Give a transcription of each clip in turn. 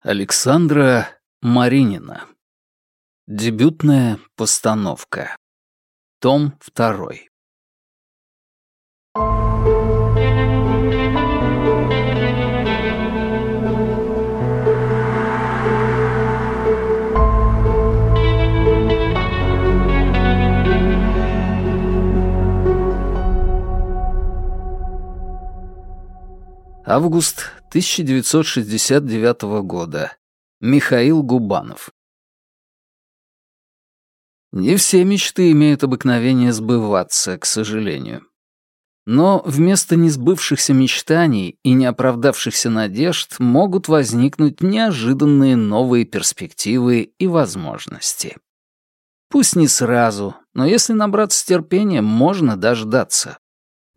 Александра Маринина. Дебютная постановка. Том второй. Август 1969 года. Михаил Губанов. Не все мечты имеют обыкновение сбываться, к сожалению. Но вместо несбывшихся мечтаний и неоправдавшихся надежд могут возникнуть неожиданные новые перспективы и возможности. Пусть не сразу, но если набраться терпения, можно дождаться.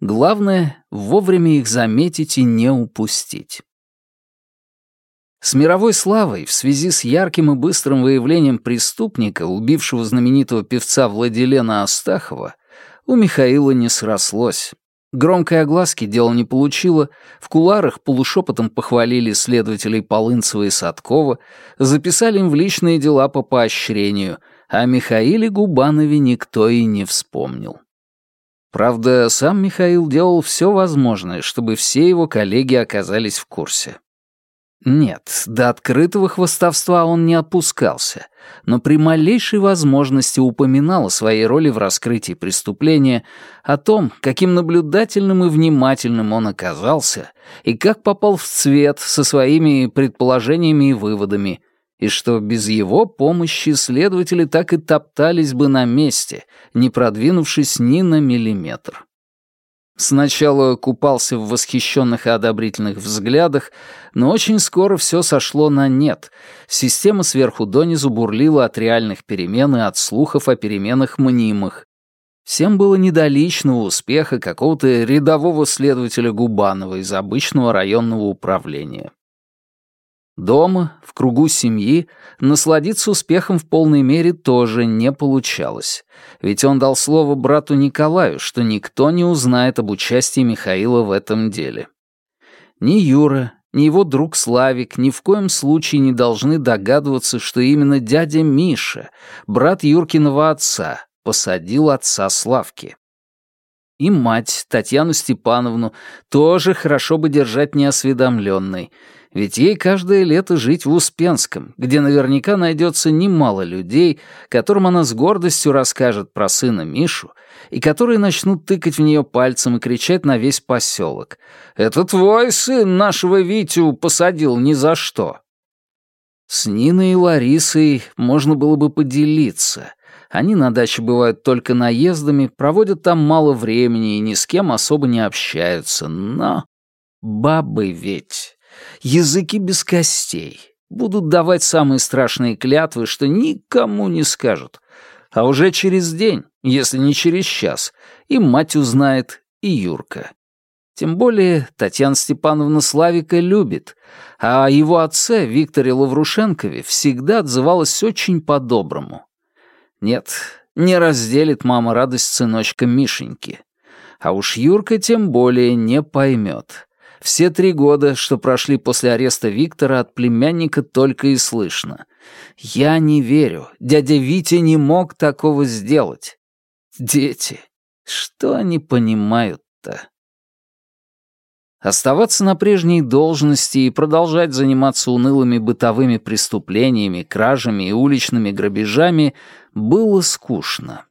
Главное — вовремя их заметить и не упустить. С мировой славой в связи с ярким и быстрым выявлением преступника, убившего знаменитого певца Владилена Астахова, у Михаила не срослось. Громкой огласки дело не получило, в куларах полушепотом похвалили следователей Полынцева и Садкова, записали им в личные дела по поощрению, а Михаиле Губанове никто и не вспомнил. Правда, сам Михаил делал все возможное, чтобы все его коллеги оказались в курсе. Нет, до открытого хвостовства он не опускался, но при малейшей возможности упоминал о своей роли в раскрытии преступления, о том, каким наблюдательным и внимательным он оказался, и как попал в цвет со своими предположениями и выводами, и что без его помощи следователи так и топтались бы на месте, не продвинувшись ни на миллиметр. Сначала купался в восхищенных и одобрительных взглядах, но очень скоро все сошло на нет. Система сверху донизу бурлила от реальных перемен и от слухов о переменах мнимых. Всем было не успеха какого-то рядового следователя Губанова из обычного районного управления. Дома, в кругу семьи, насладиться успехом в полной мере тоже не получалось, ведь он дал слово брату Николаю, что никто не узнает об участии Михаила в этом деле. Ни Юра, ни его друг Славик ни в коем случае не должны догадываться, что именно дядя Миша, брат Юркиного отца, посадил отца Славки. И мать, Татьяну Степановну, тоже хорошо бы держать неосведомленной, ведь ей каждое лето жить в Успенском, где наверняка найдется немало людей, которым она с гордостью расскажет про сына Мишу, и которые начнут тыкать в нее пальцем и кричать на весь поселок. «Это твой сын нашего Витю посадил ни за что!» С Ниной и Ларисой можно было бы поделиться. Они на даче бывают только наездами, проводят там мало времени и ни с кем особо не общаются, но... Бабы ведь языки без костей, будут давать самые страшные клятвы, что никому не скажут. А уже через день, если не через час, и мать узнает, и Юрка. Тем более Татьяна Степановна Славика любит, а о его отце, Викторе Лаврушенкове, всегда отзывалась очень по-доброму. Нет, не разделит мама радость сыночка Мишеньки. А уж Юрка тем более не поймет. Все три года, что прошли после ареста Виктора, от племянника только и слышно. «Я не верю. Дядя Витя не мог такого сделать». Дети. Что они понимают-то? Оставаться на прежней должности и продолжать заниматься унылыми бытовыми преступлениями, кражами и уличными грабежами было скучно.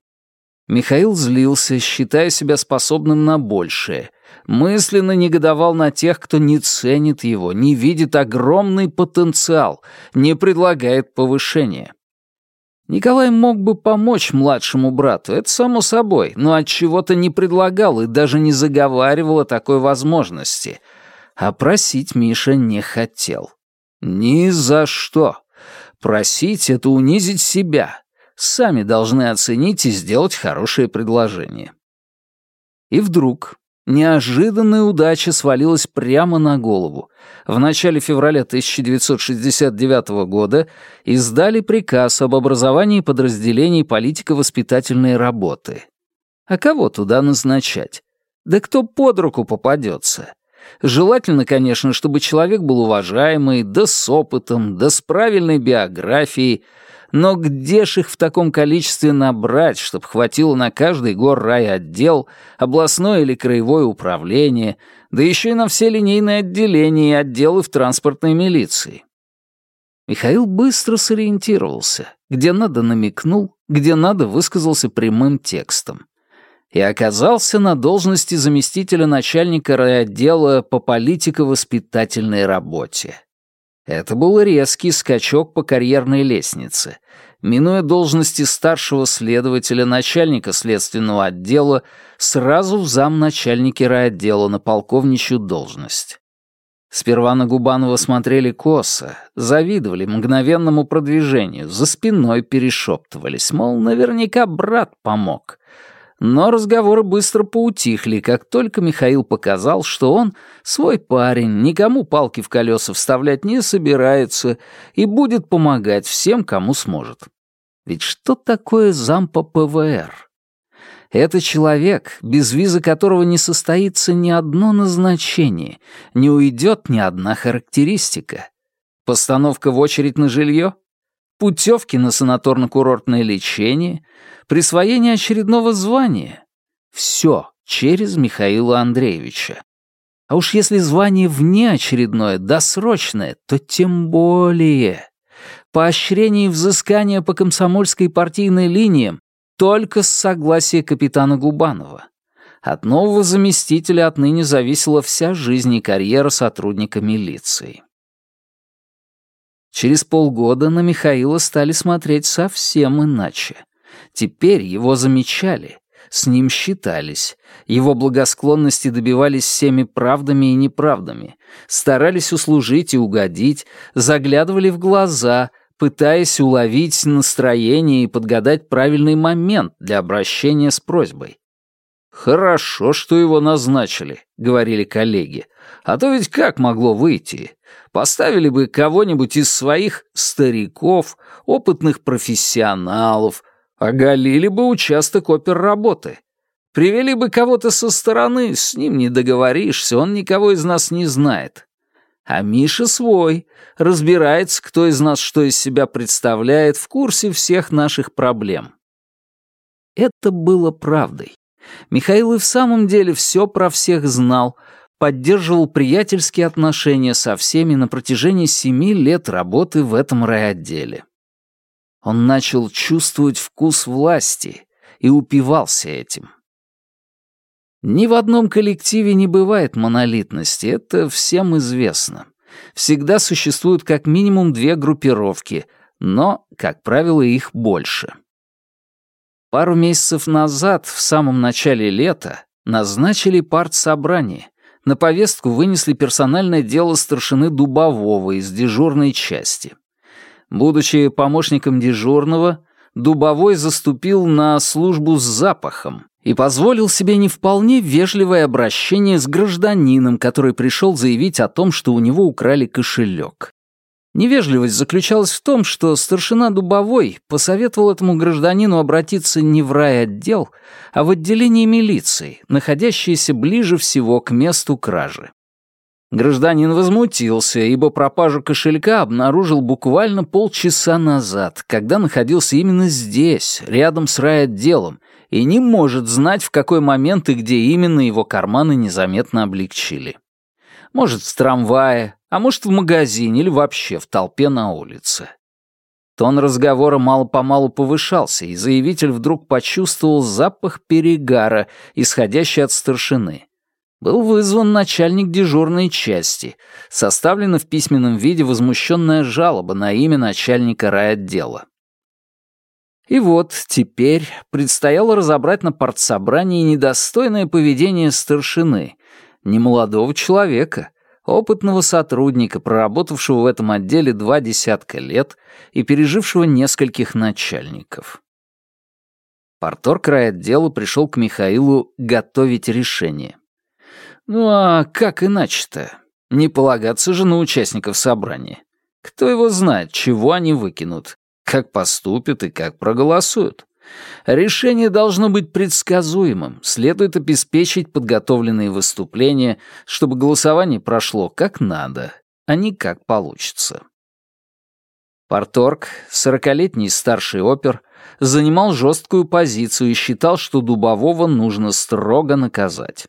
Михаил злился, считая себя способным на большее — мысленно негодовал на тех, кто не ценит его, не видит огромный потенциал, не предлагает повышения. Николай мог бы помочь младшему брату, это само собой, но от чего-то не предлагал и даже не заговаривал о такой возможности. А просить Миша не хотел. Ни за что. Просить — это унизить себя. Сами должны оценить и сделать хорошее предложение. И вдруг, Неожиданная удача свалилась прямо на голову. В начале февраля 1969 года издали приказ об образовании подразделений политико-воспитательной работы. А кого туда назначать? Да кто под руку попадется? Желательно, конечно, чтобы человек был уважаемый, да с опытом, да с правильной биографией, но где ж их в таком количестве набрать, чтобы хватило на каждый гор райотдел, областное или краевое управление, да еще и на все линейные отделения и отделы в транспортной милиции? Михаил быстро сориентировался. Где надо намекнул, где надо высказался прямым текстом. И оказался на должности заместителя начальника райотдела по политико-воспитательной работе. Это был резкий скачок по карьерной лестнице. Минуя должности старшего следователя, начальника следственного отдела, сразу в замначальники райотдела на полковничью должность. Сперва на Губанова смотрели косо, завидовали мгновенному продвижению, за спиной перешептывались, мол, наверняка брат помог. Но разговоры быстро поутихли, как только Михаил показал, что он свой парень, никому палки в колеса вставлять не собирается и будет помогать всем, кому сможет. Ведь что такое зампа ПВР? Это человек, без визы которого не состоится ни одно назначение, не уйдет ни одна характеристика. Постановка в очередь на жилье? Путевки на санаторно-курортное лечение? Присвоение очередного звания. Все через Михаила Андреевича. А уж если звание внеочередное, досрочное, то тем более. Поощрение и взыскание по комсомольской партийной линиям только с согласия капитана Губанова. От нового заместителя отныне зависела вся жизнь и карьера сотрудника милиции. Через полгода на Михаила стали смотреть совсем иначе. Теперь его замечали, с ним считались, его благосклонности добивались всеми правдами и неправдами, старались услужить и угодить, заглядывали в глаза, пытаясь уловить настроение и подгадать правильный момент для обращения с просьбой. «Хорошо, что его назначили», — говорили коллеги. «А то ведь как могло выйти? Поставили бы кого-нибудь из своих стариков, опытных профессионалов, Оголили бы участок оперработы. Привели бы кого-то со стороны, с ним не договоришься, он никого из нас не знает. А Миша свой, разбирается, кто из нас что из себя представляет, в курсе всех наших проблем. Это было правдой. Михаил и в самом деле все про всех знал, поддерживал приятельские отношения со всеми на протяжении семи лет работы в этом райотделе. Он начал чувствовать вкус власти и упивался этим. Ни в одном коллективе не бывает монолитности, это всем известно. Всегда существуют как минимум две группировки, но, как правило, их больше. Пару месяцев назад, в самом начале лета, назначили партсобрание. На повестку вынесли персональное дело старшины Дубового из дежурной части. Будучи помощником дежурного, Дубовой заступил на службу с запахом и позволил себе не вполне вежливое обращение с гражданином, который пришел заявить о том, что у него украли кошелек. Невежливость заключалась в том, что старшина Дубовой посоветовал этому гражданину обратиться не в райотдел, а в отделение милиции, находящееся ближе всего к месту кражи. Гражданин возмутился, ибо пропажу кошелька обнаружил буквально полчаса назад, когда находился именно здесь, рядом с райотделом, и не может знать, в какой момент и где именно его карманы незаметно облегчили. Может, в трамвае, а может, в магазине или вообще в толпе на улице. Тон разговора мало-помалу повышался, и заявитель вдруг почувствовал запах перегара, исходящий от старшины был вызван начальник дежурной части. Составлена в письменном виде возмущенная жалоба на имя начальника райотдела. И вот теперь предстояло разобрать на партсобрании недостойное поведение старшины, немолодого человека, опытного сотрудника, проработавшего в этом отделе два десятка лет и пережившего нескольких начальников. Порторг райотдела пришел к Михаилу готовить решение. Ну а как иначе-то? Не полагаться же на участников собрания. Кто его знает, чего они выкинут, как поступят и как проголосуют. Решение должно быть предсказуемым, следует обеспечить подготовленные выступления, чтобы голосование прошло как надо, а не как получится. Порторг, сорокалетний старший опер, занимал жесткую позицию и считал, что Дубового нужно строго наказать.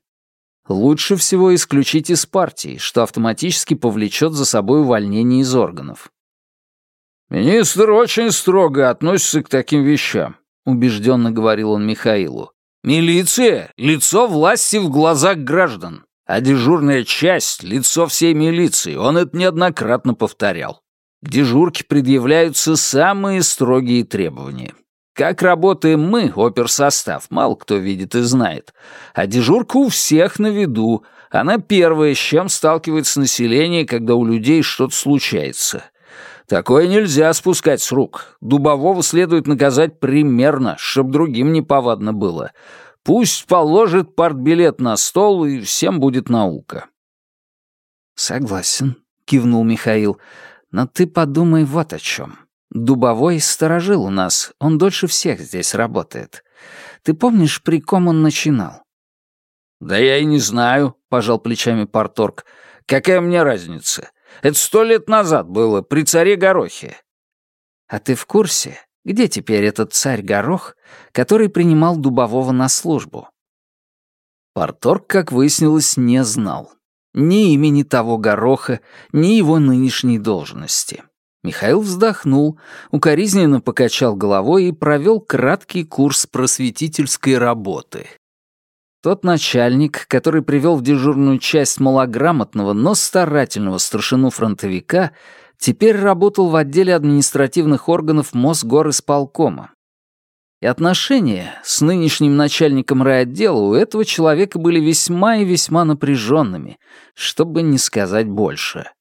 Лучше всего исключить из партии, что автоматически повлечет за собой увольнение из органов. «Министр очень строго относится к таким вещам», — убежденно говорил он Михаилу. «Милиция — лицо власти в глазах граждан, а дежурная часть — лицо всей милиции, он это неоднократно повторял. К дежурке предъявляются самые строгие требования. Как работаем мы, оперсостав, мало кто видит и знает. А дежурка у всех на виду. Она первая, с чем сталкивается население, когда у людей что-то случается. Такое нельзя спускать с рук. Дубового следует наказать примерно, чтобы другим не повадно было. Пусть положит партбилет на стол, и всем будет наука. «Согласен», — кивнул Михаил. «Но ты подумай вот о чем. Дубовой сторожил у нас, он дольше всех здесь работает. Ты помнишь, при ком он начинал?» «Да я и не знаю», — пожал плечами Порторг. «Какая мне разница? Это сто лет назад было, при царе Горохе». «А ты в курсе, где теперь этот царь Горох, который принимал Дубового на службу?» Порторг, как выяснилось, не знал. Ни имени того Гороха, ни его нынешней должности. Михаил вздохнул, укоризненно покачал головой и провел краткий курс просветительской работы. Тот начальник, который привел в дежурную часть малограмотного, но старательного старшину-фронтовика, теперь работал в отделе административных органов Мосгорисполкома. И отношения с нынешним начальником райотдела у этого человека были весьма и весьма напряженными, чтобы не сказать больше.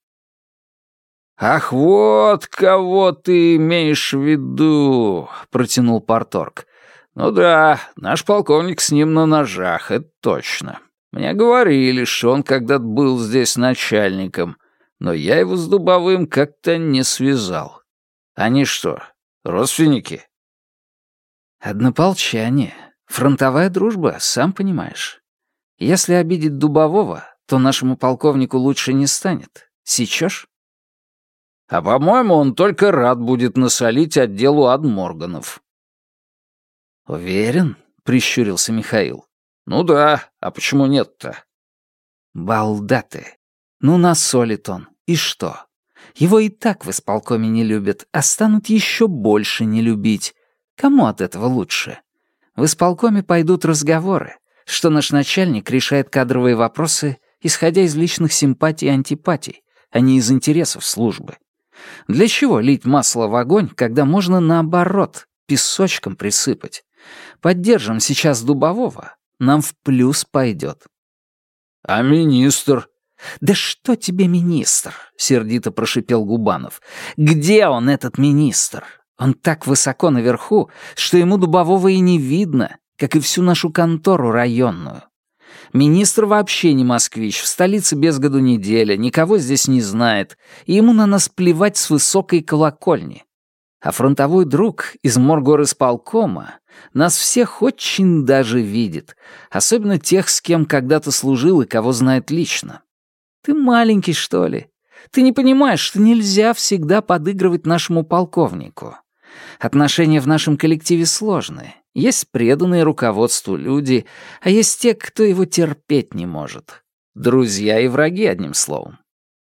«Ах, вот кого ты имеешь в виду!» — протянул Порторг. «Ну да, наш полковник с ним на ножах, это точно. Мне говорили, что он когда-то был здесь начальником, но я его с Дубовым как-то не связал. Они что, родственники?» «Однополчане. Фронтовая дружба, сам понимаешь. Если обидеть Дубового, то нашему полковнику лучше не станет. Сечешь?» А, по-моему, он только рад будет насолить отделу адморганов». «Уверен?» — прищурился Михаил. «Ну да, а почему нет-то?» «Балда ты! Ну, насолит он. И что? Его и так в исполкоме не любят, а станут еще больше не любить. Кому от этого лучше? В исполкоме пойдут разговоры, что наш начальник решает кадровые вопросы, исходя из личных симпатий и антипатий, а не из интересов службы. Для чего лить масло в огонь, когда можно наоборот, песочком присыпать? Поддержим сейчас Дубового, нам в плюс пойдет. А министр? Да что тебе министр? Сердито прошипел Губанов. Где он, этот министр? Он так высоко наверху, что ему Дубового и не видно, как и всю нашу контору районную. Министр вообще не москвич, в столице без году неделя, никого здесь не знает, и ему на нас плевать с высокой колокольни. А фронтовой друг из моргорисполкома нас всех очень даже видит, особенно тех, с кем когда-то служил и кого знает лично. Ты маленький, что ли? Ты не понимаешь, что нельзя всегда подыгрывать нашему полковнику. Отношения в нашем коллективе сложные. Есть преданные руководству люди, а есть те, кто его терпеть не может. Друзья и враги, одним словом.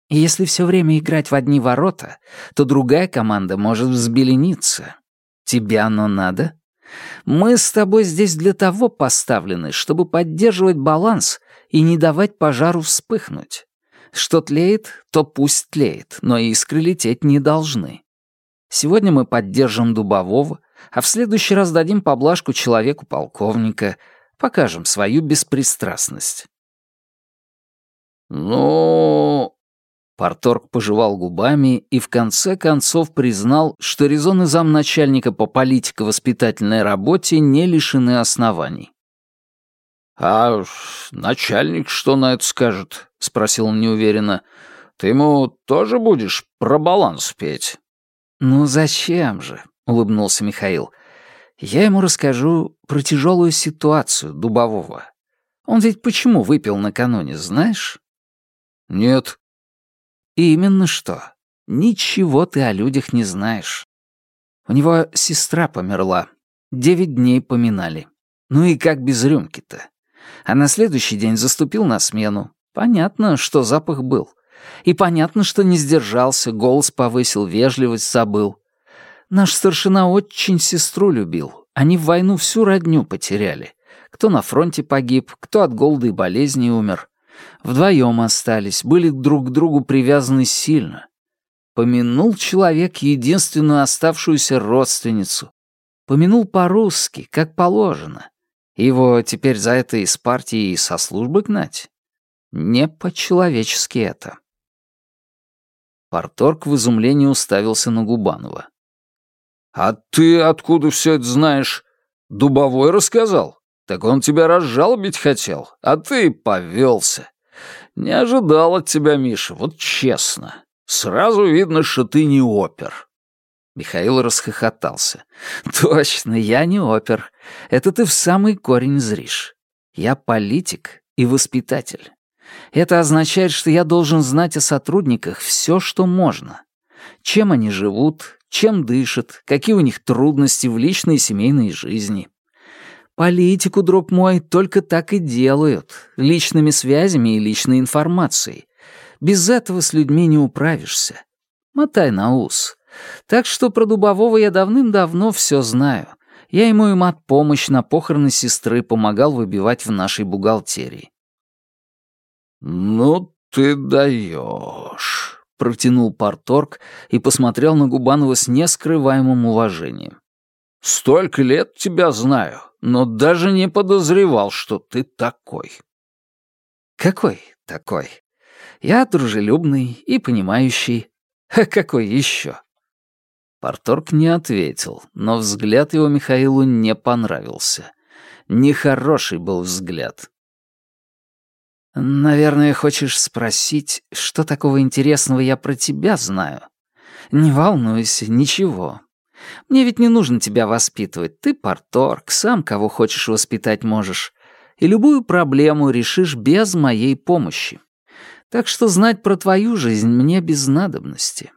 И если все время играть в одни ворота, то другая команда может взбелениться. Тебе оно надо? Мы с тобой здесь для того поставлены, чтобы поддерживать баланс и не давать пожару вспыхнуть. Что тлеет, то пусть тлеет, но искры лететь не должны. Сегодня мы поддержим Дубового, а в следующий раз дадим поблажку человеку-полковника, покажем свою беспристрастность». «Ну...» Порторг пожевал губами и в конце концов признал, что резоны замначальника по политико-воспитательной работе не лишены оснований. «А начальник что на это скажет?» — спросил он неуверенно. «Ты ему тоже будешь про баланс петь?» «Ну зачем же?» — улыбнулся Михаил. Я ему расскажу про тяжелую ситуацию Дубового. Он ведь почему выпил накануне, знаешь? Нет. И именно что. Ничего ты о людях не знаешь. У него сестра померла. Девять дней поминали. Ну и как без рюмки-то? А на следующий день заступил на смену. Понятно, что запах был. И понятно, что не сдержался, голос повысил, вежливость забыл. Наш старшина очень сестру любил. Они в войну всю родню потеряли. Кто на фронте погиб, кто от голода и болезни умер. Вдвоем остались, были друг к другу привязаны сильно. Помянул человек единственную оставшуюся родственницу. Помянул по-русски, как положено. Его теперь за это из партии и со службы гнать? Не по-человечески это. Порторг в изумлении уставился на Губанова. «А ты откуда все это знаешь? Дубовой рассказал? Так он тебя разжалобить хотел, а ты повелся. Не ожидал от тебя, Миша, вот честно. Сразу видно, что ты не опер». Михаил расхохотался. «Точно, я не опер. Это ты в самый корень зришь. Я политик и воспитатель. Это означает, что я должен знать о сотрудниках все, что можно. Чем они живут, чем дышат, какие у них трудности в личной и семейной жизни. Политику, друг мой, только так и делают, личными связями и личной информацией. Без этого с людьми не управишься. Мотай на ус. Так что про Дубового я давным-давно все знаю. Я ему и мат-помощь на похороны сестры помогал выбивать в нашей бухгалтерии. «Ну ты даешь», — протянул Парторг и посмотрел на Губанова с нескрываемым уважением. «Столько лет тебя знаю, но даже не подозревал, что ты такой». «Какой такой? Я дружелюбный и понимающий. А какой еще?» Парторг не ответил, но взгляд его Михаилу не понравился. Нехороший был взгляд. «Наверное, хочешь спросить, что такого интересного я про тебя знаю? Не волнуйся, ничего. Мне ведь не нужно тебя воспитывать. Ты парторг, сам кого хочешь воспитать можешь. И любую проблему решишь без моей помощи. Так что знать про твою жизнь мне без надобности».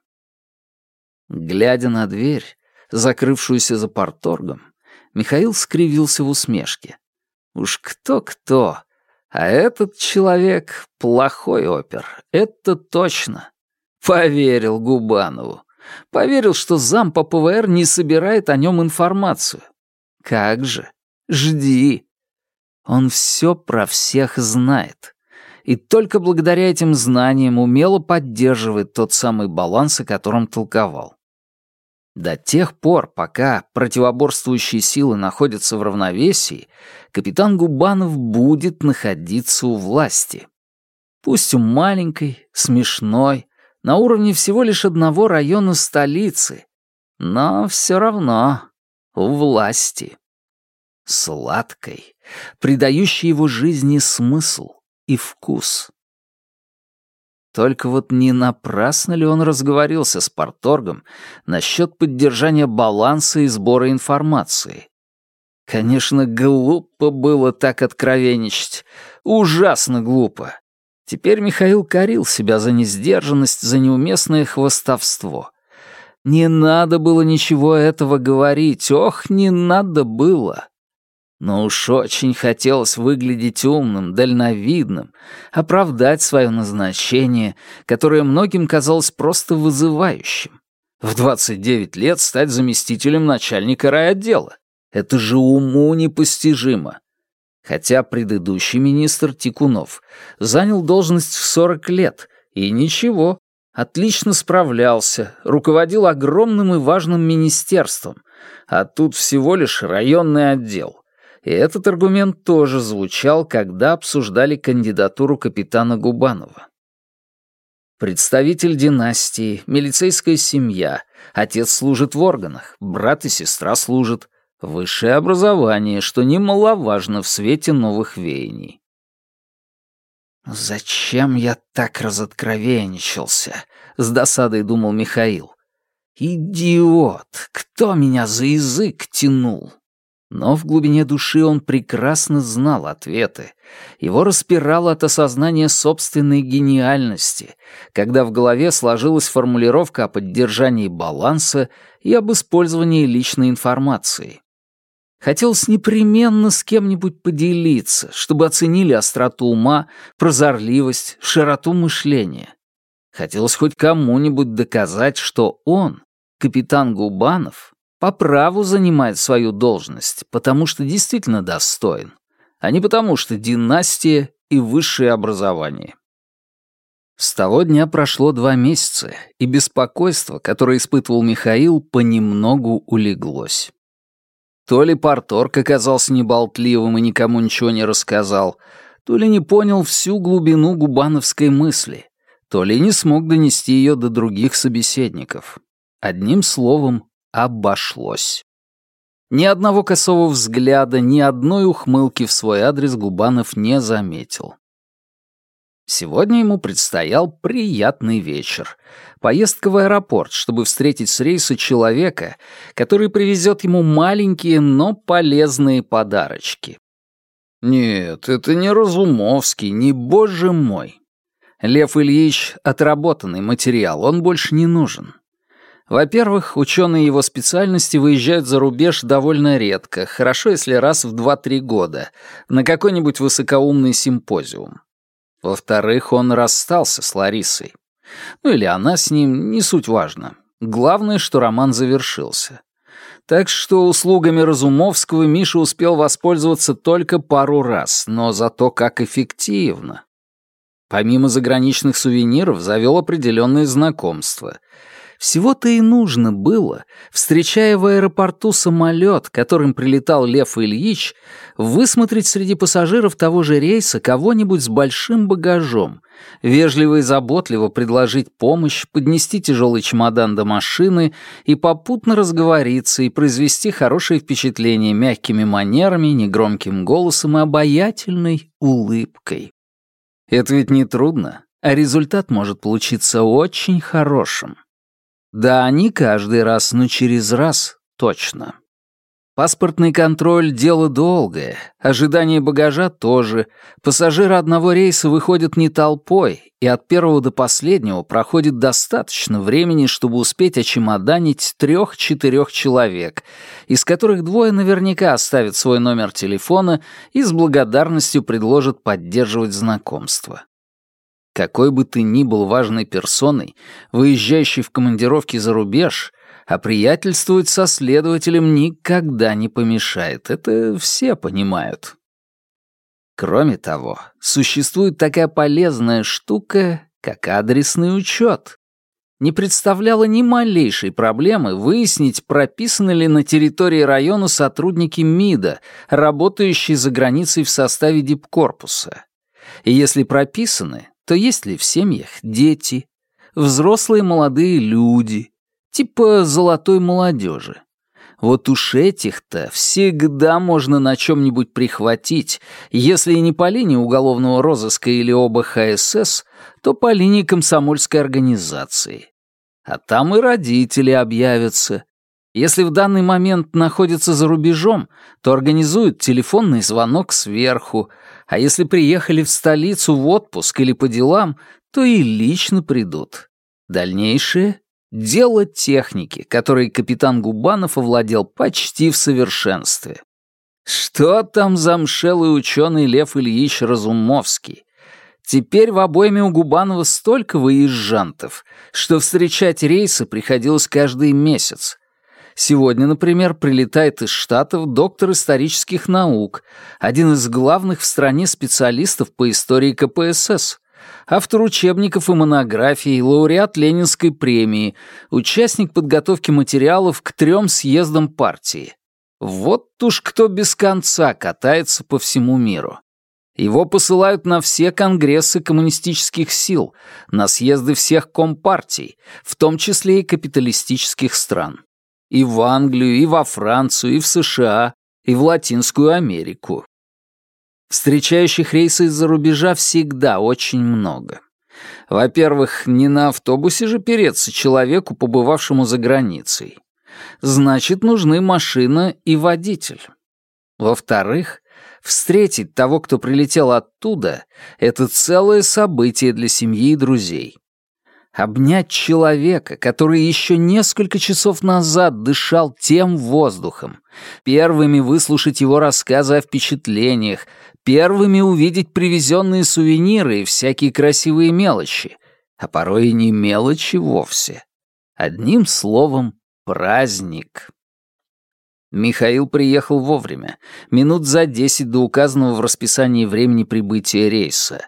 Глядя на дверь, закрывшуюся за парторгом, Михаил скривился в усмешке. Уж кто-кто, а этот человек — плохой опер, это точно. Поверил Губанову. Поверил, что зам по ПВР не собирает о нем информацию. Как же? Жди. Он все про всех знает. И только благодаря этим знаниям умело поддерживает тот самый баланс, о котором толковал. До тех пор, пока противоборствующие силы находятся в равновесии, капитан Губанов будет находиться у власти. Пусть у маленькой, смешной, на уровне всего лишь одного района столицы, но все равно у власти. Сладкой, придающей его жизни смысл и вкус. Только вот не напрасно ли он разговорился с Порторгом насчет поддержания баланса и сбора информации? Конечно, глупо было так откровенничать. Ужасно глупо. Теперь Михаил корил себя за несдержанность, за неуместное хвостовство. Не надо было ничего этого говорить, ох, не надо было. Но уж очень хотелось выглядеть умным, дальновидным, оправдать свое назначение, которое многим казалось просто вызывающим. В 29 лет стать заместителем начальника райотдела. Это же уму непостижимо. Хотя предыдущий министр Тикунов занял должность в 40 лет, и ничего, отлично справлялся, руководил огромным и важным министерством, а тут всего лишь районный отдел. И этот аргумент тоже звучал, когда обсуждали кандидатуру капитана Губанова. Представитель династии, милицейская семья, отец служит в органах, брат и сестра служат, высшее образование, что немаловажно в свете новых веяний. «Зачем я так разоткровенничался?» — с досадой думал Михаил. «Идиот! Кто меня за язык тянул?» Но в глубине души он прекрасно знал ответы. Его распирало от осознания собственной гениальности, когда в голове сложилась формулировка о поддержании баланса и об использовании личной информации. Хотелось непременно с кем-нибудь поделиться, чтобы оценили остроту ума, прозорливость, широту мышления. Хотелось хоть кому-нибудь доказать, что он, капитан Губанов, по праву занимает свою должность, потому что действительно достоин, а не потому что династия и высшее образование. С того дня прошло два месяца, и беспокойство, которое испытывал Михаил, понемногу улеглось. То ли Порторг оказался неболтливым и никому ничего не рассказал, то ли не понял всю глубину губановской мысли, то ли не смог донести ее до других собеседников. Одним словом, обошлось. Ни одного косого взгляда, ни одной ухмылки в свой адрес Губанов не заметил. Сегодня ему предстоял приятный вечер. Поездка в аэропорт, чтобы встретить с рейса человека, который привезет ему маленькие, но полезные подарочки. Нет, это не Разумовский, не боже мой. Лев Ильич — отработанный материал, он больше не нужен. Во-первых, ученые его специальности выезжают за рубеж довольно редко, хорошо, если раз в 2-3 года, на какой-нибудь высокоумный симпозиум. Во-вторых, он расстался с Ларисой. Ну или она с ним, не суть важно. Главное, что роман завершился. Так что услугами Разумовского Миша успел воспользоваться только пару раз, но зато как эффективно. Помимо заграничных сувениров завел определенные знакомства — всего-то и нужно было, встречая в аэропорту самолет, которым прилетал Лев Ильич, высмотреть среди пассажиров того же рейса кого-нибудь с большим багажом, вежливо и заботливо предложить помощь, поднести тяжелый чемодан до машины и попутно разговориться и произвести хорошее впечатление мягкими манерами, негромким голосом и обаятельной улыбкой. Это ведь не трудно, а результат может получиться очень хорошим. Да, не каждый раз, но через раз точно. Паспортный контроль — дело долгое, ожидание багажа тоже. Пассажиры одного рейса выходят не толпой, и от первого до последнего проходит достаточно времени, чтобы успеть очемоданить трех-четырех человек, из которых двое наверняка оставят свой номер телефона и с благодарностью предложат поддерживать знакомство. Какой бы ты ни был важной персоной, выезжающей в командировки за рубеж, а приятельствовать со следователем никогда не помешает. Это все понимают. Кроме того, существует такая полезная штука, как адресный учет. Не представляло ни малейшей проблемы выяснить, прописаны ли на территории района сотрудники МИДа, работающие за границей в составе дипкорпуса. И если прописаны, то есть ли в семьях дети, взрослые молодые люди, типа золотой молодежи. Вот уж этих-то всегда можно на чем-нибудь прихватить, если и не по линии уголовного розыска или ОБХСС, то по линии комсомольской организации. А там и родители объявятся. Если в данный момент находятся за рубежом, то организуют телефонный звонок сверху, а если приехали в столицу в отпуск или по делам, то и лично придут. Дальнейшее — дело техники, которой капитан Губанов овладел почти в совершенстве. Что там замшелый ученый Лев Ильич Разумовский? Теперь в обойме у Губанова столько выезжантов, что встречать рейсы приходилось каждый месяц, Сегодня, например, прилетает из Штатов доктор исторических наук, один из главных в стране специалистов по истории КПСС, автор учебников и монографий, лауреат Ленинской премии, участник подготовки материалов к трем съездам партии. Вот уж кто без конца катается по всему миру. Его посылают на все конгрессы коммунистических сил, на съезды всех компартий, в том числе и капиталистических стран и в Англию, и во Францию, и в США, и в Латинскую Америку. Встречающих рейсы из-за рубежа всегда очень много. Во-первых, не на автобусе же переться человеку, побывавшему за границей. Значит, нужны машина и водитель. Во-вторых, встретить того, кто прилетел оттуда, это целое событие для семьи и друзей. Обнять человека, который еще несколько часов назад дышал тем воздухом, первыми выслушать его рассказы о впечатлениях, первыми увидеть привезенные сувениры и всякие красивые мелочи, а порой и не мелочи вовсе. Одним словом, праздник. Михаил приехал вовремя, минут за десять до указанного в расписании времени прибытия рейса,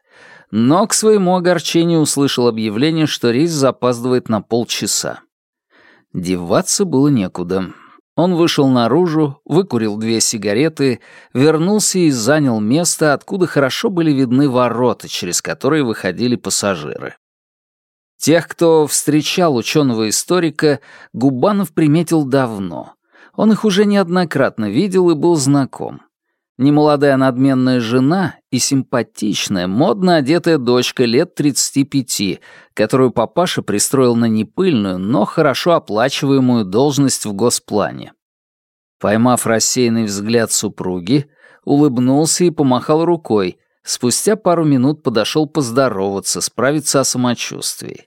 но к своему огорчению услышал объявление, что рейс запаздывает на полчаса. Деваться было некуда. Он вышел наружу, выкурил две сигареты, вернулся и занял место, откуда хорошо были видны ворота, через которые выходили пассажиры. Тех, кто встречал ученого-историка, Губанов приметил давно. Он их уже неоднократно видел и был знаком. Немолодая надменная жена и симпатичная, модно одетая дочка лет 35, которую папаша пристроил на непыльную, но хорошо оплачиваемую должность в госплане. Поймав рассеянный взгляд супруги, улыбнулся и помахал рукой, спустя пару минут подошел поздороваться, справиться о самочувствии.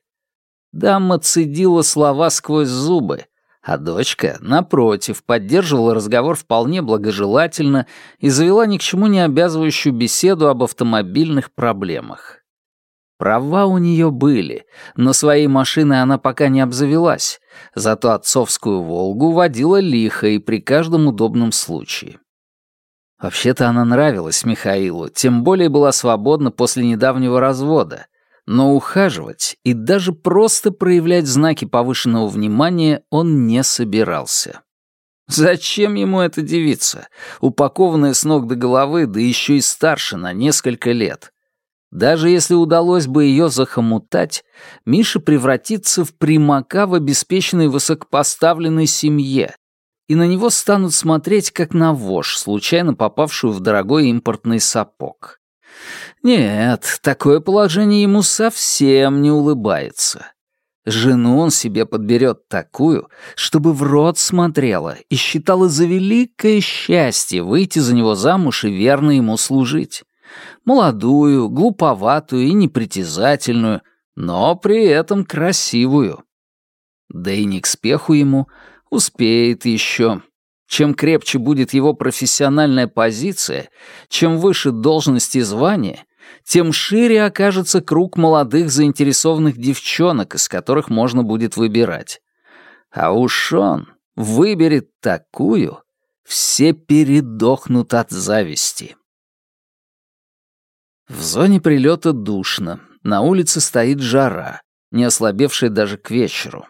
Дама цедила слова сквозь зубы, а дочка, напротив, поддерживала разговор вполне благожелательно и завела ни к чему не обязывающую беседу об автомобильных проблемах. Права у нее были, но своей машиной она пока не обзавелась, зато отцовскую «Волгу» водила лихо и при каждом удобном случае. Вообще-то она нравилась Михаилу, тем более была свободна после недавнего развода — но ухаживать и даже просто проявлять знаки повышенного внимания он не собирался. Зачем ему эта девица, упакованная с ног до головы, да еще и старше на несколько лет? Даже если удалось бы ее захомутать, Миша превратится в примака в обеспеченной высокопоставленной семье, и на него станут смотреть как на вошь, случайно попавшую в дорогой импортный сапог. Нет, такое положение ему совсем не улыбается. Жену он себе подберет такую, чтобы в рот смотрела и считала за великое счастье выйти за него замуж и верно ему служить. Молодую, глуповатую и непритязательную, но при этом красивую. Да и не к спеху ему, успеет еще. Чем крепче будет его профессиональная позиция, чем выше должность и звание, тем шире окажется круг молодых заинтересованных девчонок, из которых можно будет выбирать. А уж он выберет такую, все передохнут от зависти. В зоне прилета душно, на улице стоит жара, не ослабевшая даже к вечеру.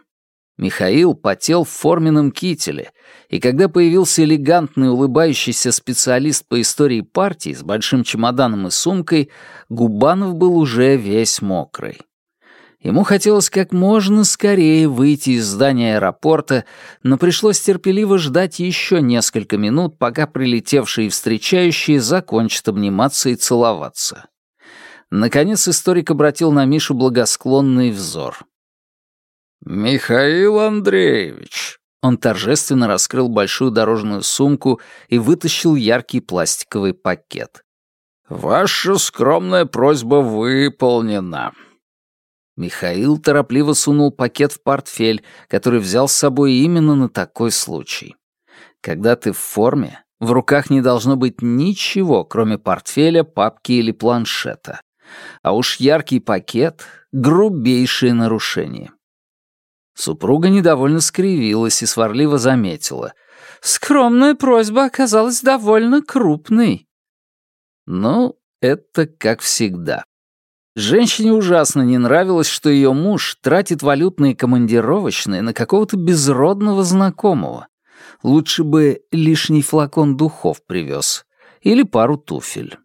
Михаил потел в форменном кителе, и когда появился элегантный улыбающийся специалист по истории партии с большим чемоданом и сумкой, Губанов был уже весь мокрый. Ему хотелось как можно скорее выйти из здания аэропорта, но пришлось терпеливо ждать еще несколько минут, пока прилетевшие и встречающие закончат обниматься и целоваться. Наконец историк обратил на Мишу благосклонный взор. «Михаил Андреевич!» Он торжественно раскрыл большую дорожную сумку и вытащил яркий пластиковый пакет. «Ваша скромная просьба выполнена». Михаил торопливо сунул пакет в портфель, который взял с собой именно на такой случай. Когда ты в форме, в руках не должно быть ничего, кроме портфеля, папки или планшета. А уж яркий пакет — грубейшее нарушение. Супруга недовольно скривилась и сварливо заметила. «Скромная просьба оказалась довольно крупной». Ну, это как всегда. Женщине ужасно не нравилось, что ее муж тратит валютные командировочные на какого-то безродного знакомого. Лучше бы лишний флакон духов привез. Или пару туфель.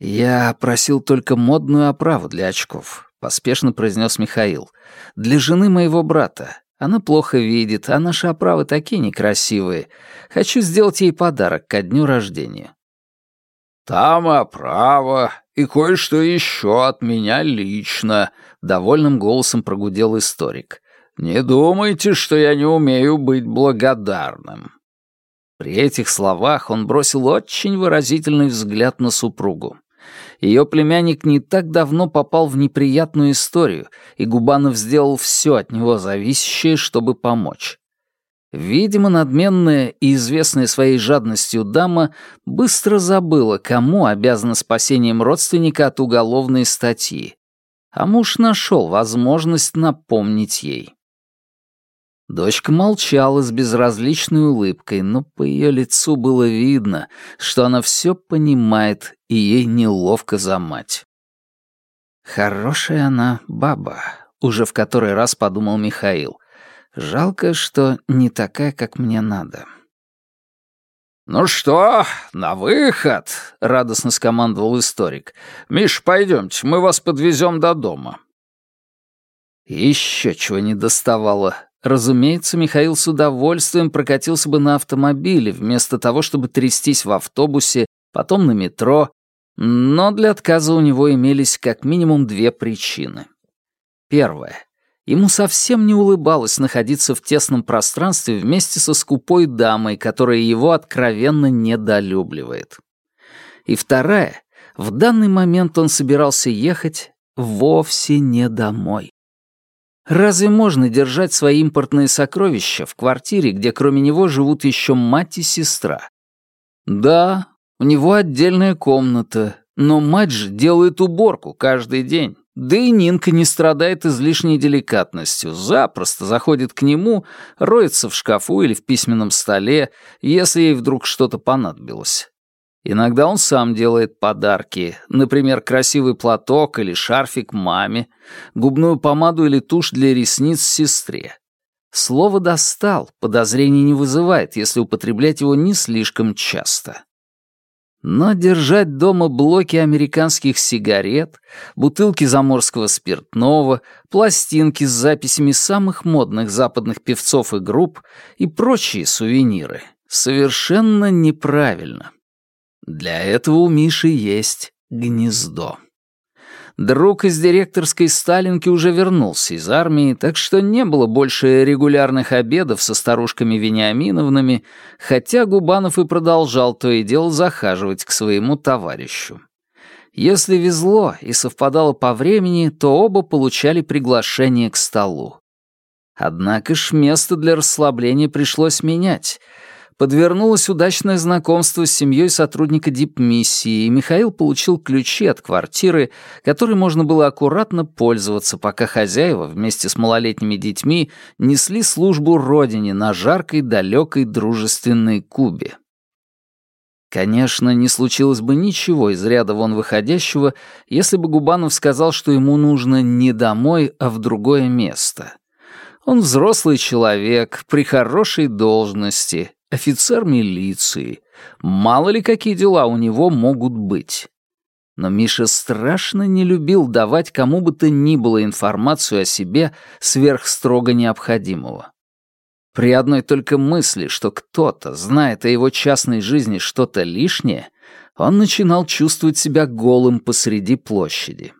Я просил только модную оправу для очков. — поспешно произнес Михаил. «Для жены моего брата. Она плохо видит, а наши оправы такие некрасивые. Хочу сделать ей подарок ко дню рождения». «Там оправа и кое-что еще от меня лично», — довольным голосом прогудел историк. «Не думайте, что я не умею быть благодарным». При этих словах он бросил очень выразительный взгляд на супругу. Ее племянник не так давно попал в неприятную историю, и Губанов сделал все от него зависящее, чтобы помочь. Видимо, надменная и известная своей жадностью дама быстро забыла, кому обязана спасением родственника от уголовной статьи. А муж нашел возможность напомнить ей. Дочка молчала с безразличной улыбкой, но по ее лицу было видно, что она все понимает, и ей неловко за мать. «Хорошая она баба», — уже в который раз подумал Михаил. «Жалко, что не такая, как мне надо». «Ну что, на выход!» — радостно скомандовал историк. «Миш, пойдемте, мы вас подвезем до дома». Еще чего не доставало. Разумеется, Михаил с удовольствием прокатился бы на автомобиле, вместо того, чтобы трястись в автобусе, потом на метро, но для отказа у него имелись как минимум две причины. Первая. Ему совсем не улыбалось находиться в тесном пространстве вместе со скупой дамой, которая его откровенно недолюбливает. И вторая. В данный момент он собирался ехать вовсе не домой. Разве можно держать свои импортные сокровища в квартире, где кроме него живут еще мать и сестра? Да, у него отдельная комната, но мать же делает уборку каждый день. Да и Нинка не страдает излишней деликатностью, запросто заходит к нему, роется в шкафу или в письменном столе, если ей вдруг что-то понадобилось. Иногда он сам делает подарки, например, красивый платок или шарфик маме, губную помаду или тушь для ресниц сестре. Слово «достал» подозрений не вызывает, если употреблять его не слишком часто. Но держать дома блоки американских сигарет, бутылки заморского спиртного, пластинки с записями самых модных западных певцов и групп и прочие сувениры совершенно неправильно. Для этого у Миши есть гнездо. Друг из директорской Сталинки уже вернулся из армии, так что не было больше регулярных обедов со старушками Вениаминовнами, хотя Губанов и продолжал то и дело захаживать к своему товарищу. Если везло и совпадало по времени, то оба получали приглашение к столу. Однако ж место для расслабления пришлось менять — подвернулось удачное знакомство с семьей сотрудника дипмиссии, и Михаил получил ключи от квартиры, которой можно было аккуратно пользоваться, пока хозяева вместе с малолетними детьми несли службу родине на жаркой, далекой, дружественной Кубе. Конечно, не случилось бы ничего из ряда вон выходящего, если бы Губанов сказал, что ему нужно не домой, а в другое место. Он взрослый человек, при хорошей должности, офицер милиции. Мало ли какие дела у него могут быть. Но Миша страшно не любил давать кому бы то ни было информацию о себе сверхстрого необходимого. При одной только мысли, что кто-то знает о его частной жизни что-то лишнее, он начинал чувствовать себя голым посреди площади.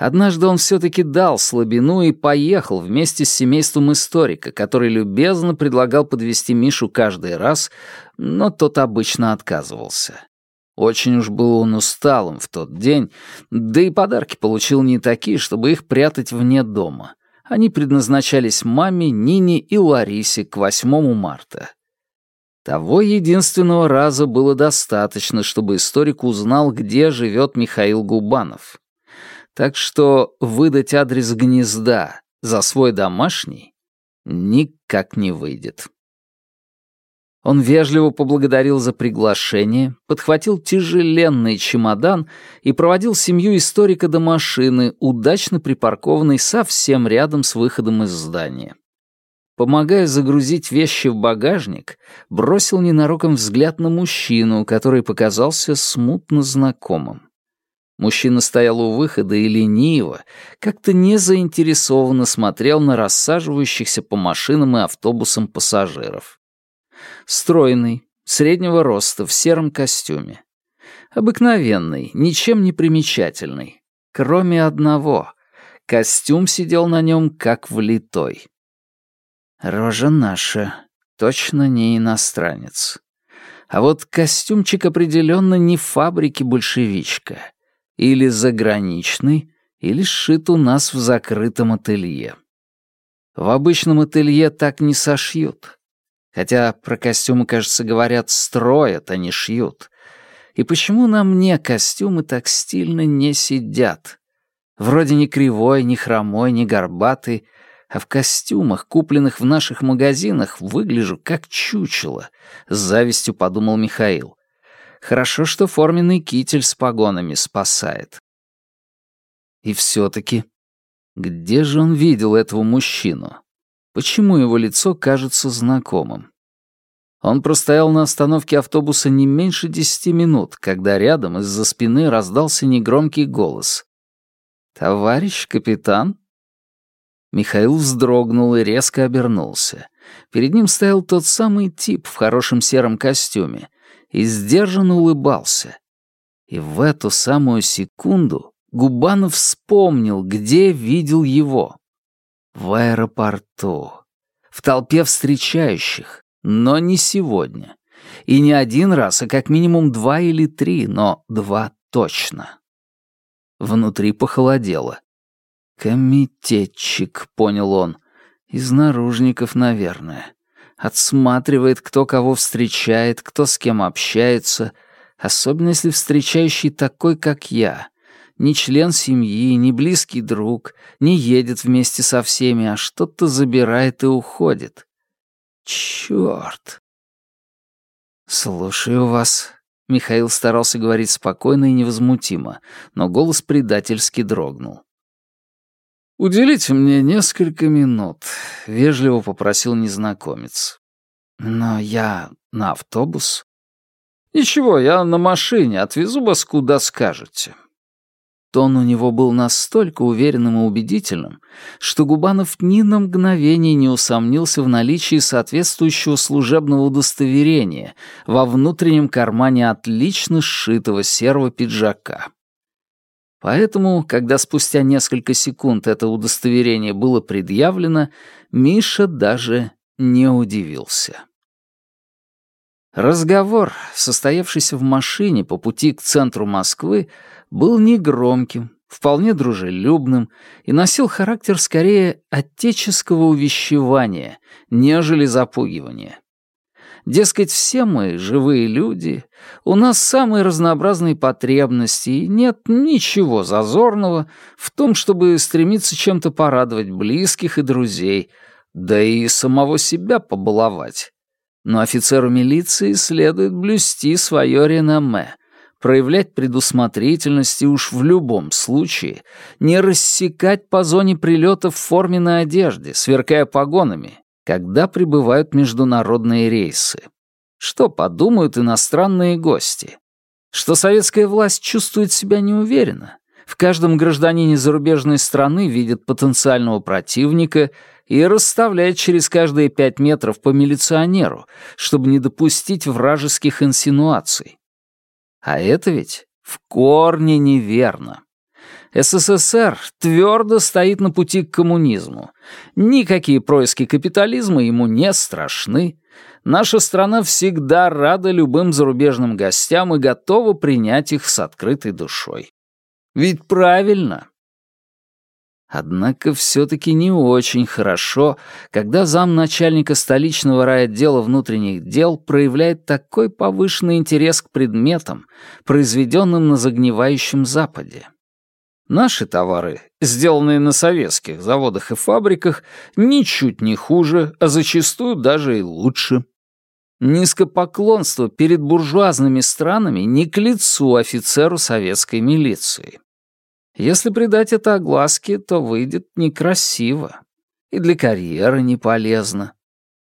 Однажды он все-таки дал слабину и поехал вместе с семейством историка, который любезно предлагал подвести Мишу каждый раз, но тот обычно отказывался. Очень уж был он усталым в тот день, да и подарки получил не такие, чтобы их прятать вне дома. Они предназначались маме, Нине и Ларисе к 8 марта. Того единственного раза было достаточно, чтобы историк узнал, где живет Михаил Губанов так что выдать адрес гнезда за свой домашний никак не выйдет. Он вежливо поблагодарил за приглашение, подхватил тяжеленный чемодан и проводил семью историка до машины, удачно припаркованной совсем рядом с выходом из здания. Помогая загрузить вещи в багажник, бросил ненароком взгляд на мужчину, который показался смутно знакомым. Мужчина стоял у выхода и лениво, как-то незаинтересованно смотрел на рассаживающихся по машинам и автобусам пассажиров. Стройный, среднего роста, в сером костюме. Обыкновенный, ничем не примечательный. Кроме одного. Костюм сидел на нем как влитой. Рожа наша, точно не иностранец. А вот костюмчик определенно не фабрики большевичка. Или заграничный, или сшит у нас в закрытом ателье. В обычном ателье так не сошьют. Хотя про костюмы, кажется, говорят, строят, а не шьют. И почему на мне костюмы так стильно не сидят? Вроде ни кривой, ни хромой, ни горбатый, а в костюмах, купленных в наших магазинах, выгляжу как чучело, с завистью подумал Михаил. Хорошо, что форменный китель с погонами спасает. И все-таки, где же он видел этого мужчину? Почему его лицо кажется знакомым? Он простоял на остановке автобуса не меньше десяти минут, когда рядом из-за спины раздался негромкий голос. «Товарищ капитан?» Михаил вздрогнул и резко обернулся. Перед ним стоял тот самый тип в хорошем сером костюме и сдержанно улыбался. И в эту самую секунду Губанов вспомнил, где видел его. В аэропорту. В толпе встречающих. Но не сегодня. И не один раз, а как минимум два или три, но два точно. Внутри похолодело. «Комитетчик», — понял он. «Из наружников, наверное. Отсматривает, кто кого встречает, кто с кем общается, особенно если встречающий такой, как я ни член семьи, ни близкий друг, не едет вместе со всеми, а что-то забирает и уходит. Чёрт. «Слушаю вас». Михаил старался говорить спокойно и невозмутимо, но голос предательски дрогнул. «Уделите мне несколько минут», — вежливо попросил незнакомец. «Но я на автобус». «Ничего, я на машине, отвезу вас куда скажете. Тон у него был настолько уверенным и убедительным, что Губанов ни на мгновение не усомнился в наличии соответствующего служебного удостоверения во внутреннем кармане отлично сшитого серого пиджака. Поэтому, когда спустя несколько секунд это удостоверение было предъявлено, Миша даже не удивился. Разговор, состоявшийся в машине по пути к центру Москвы, был негромким, вполне дружелюбным и носил характер скорее отеческого увещевания, нежели запугивания. Дескать, все мы живые люди, у нас самые разнообразные потребности, и нет ничего зазорного в том, чтобы стремиться чем-то порадовать близких и друзей, да и самого себя побаловать. Но офицеру милиции следует блюсти свое реноме, проявлять предусмотрительность и уж в любом случае не рассекать по зоне прилета в форменной одежде, сверкая погонами, когда прибывают международные рейсы. Что подумают иностранные гости? Что советская власть чувствует себя неуверенно? В каждом гражданине зарубежной страны видит потенциального противника и расставляет через каждые пять метров по милиционеру, чтобы не допустить вражеских инсинуаций. А это ведь в корне неверно. СССР твердо стоит на пути к коммунизму. Никакие происки капитализма ему не страшны. Наша страна всегда рада любым зарубежным гостям и готова принять их с открытой душой. Ведь правильно. Однако все-таки не очень хорошо, когда замначальника столичного райотдела внутренних дел проявляет такой повышенный интерес к предметам, произведенным на загнивающем Западе. Наши товары, сделанные на советских заводах и фабриках, ничуть не хуже, а зачастую даже и лучше. Низкопоклонство перед буржуазными странами не к лицу офицеру советской милиции. Если придать это огласке, то выйдет некрасиво. И для карьеры не полезно.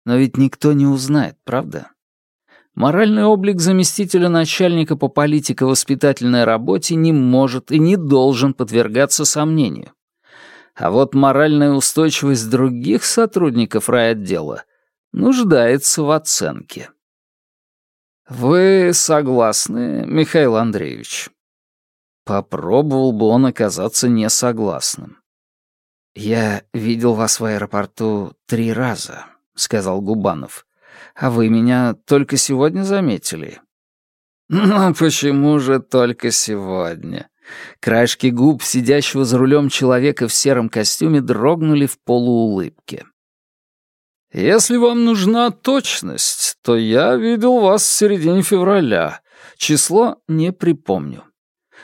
Но ведь никто не узнает, правда? Моральный облик заместителя начальника по политико-воспитательной работе не может и не должен подвергаться сомнению. А вот моральная устойчивость других сотрудников райотдела нуждается в оценке. «Вы согласны, Михаил Андреевич?» Попробовал бы он оказаться несогласным. «Я видел вас в аэропорту три раза», — сказал Губанов. А вы меня только сегодня заметили». «Ну почему же только сегодня?» Краешки губ сидящего за рулем человека в сером костюме дрогнули в полуулыбке. «Если вам нужна точность, то я видел вас в середине февраля. Число не припомню.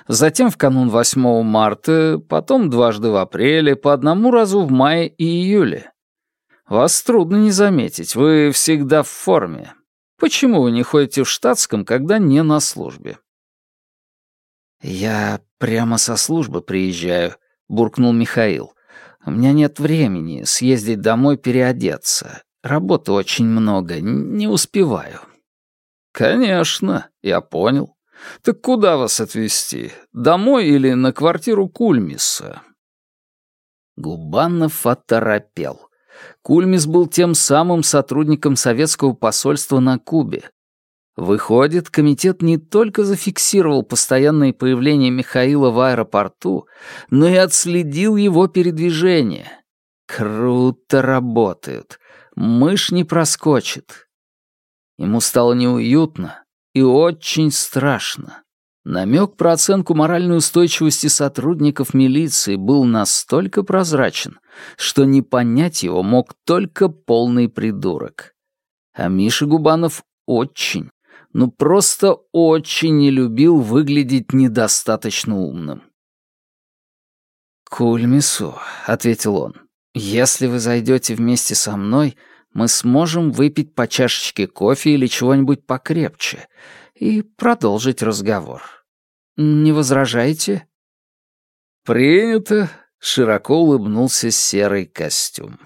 Затем в канун 8 марта, потом дважды в апреле, по одному разу в мае и июле. Вас трудно не заметить, вы всегда в форме. Почему вы не ходите в штатском, когда не на службе?» «Я прямо со службы приезжаю», — буркнул Михаил. «У меня нет времени съездить домой переодеться. Работы очень много, не успеваю». «Конечно, я понял. Так куда вас отвезти? Домой или на квартиру Кульмиса?» Губанов оторопел. Кульмис был тем самым сотрудником советского посольства на Кубе, Выходит, комитет не только зафиксировал постоянное появление Михаила в аэропорту, но и отследил его передвижение. Круто работают. Мышь не проскочит. Ему стало неуютно и очень страшно. Намек про оценку моральной устойчивости сотрудников милиции был настолько прозрачен, что не понять его мог только полный придурок. А Миша Губанов очень, ну просто очень не любил выглядеть недостаточно умным. «Кульмису», — ответил он, — «если вы зайдете вместе со мной, мы сможем выпить по чашечке кофе или чего-нибудь покрепче и продолжить разговор. Не возражаете?» «Принято», — широко улыбнулся серый костюм.